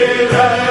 Yeah.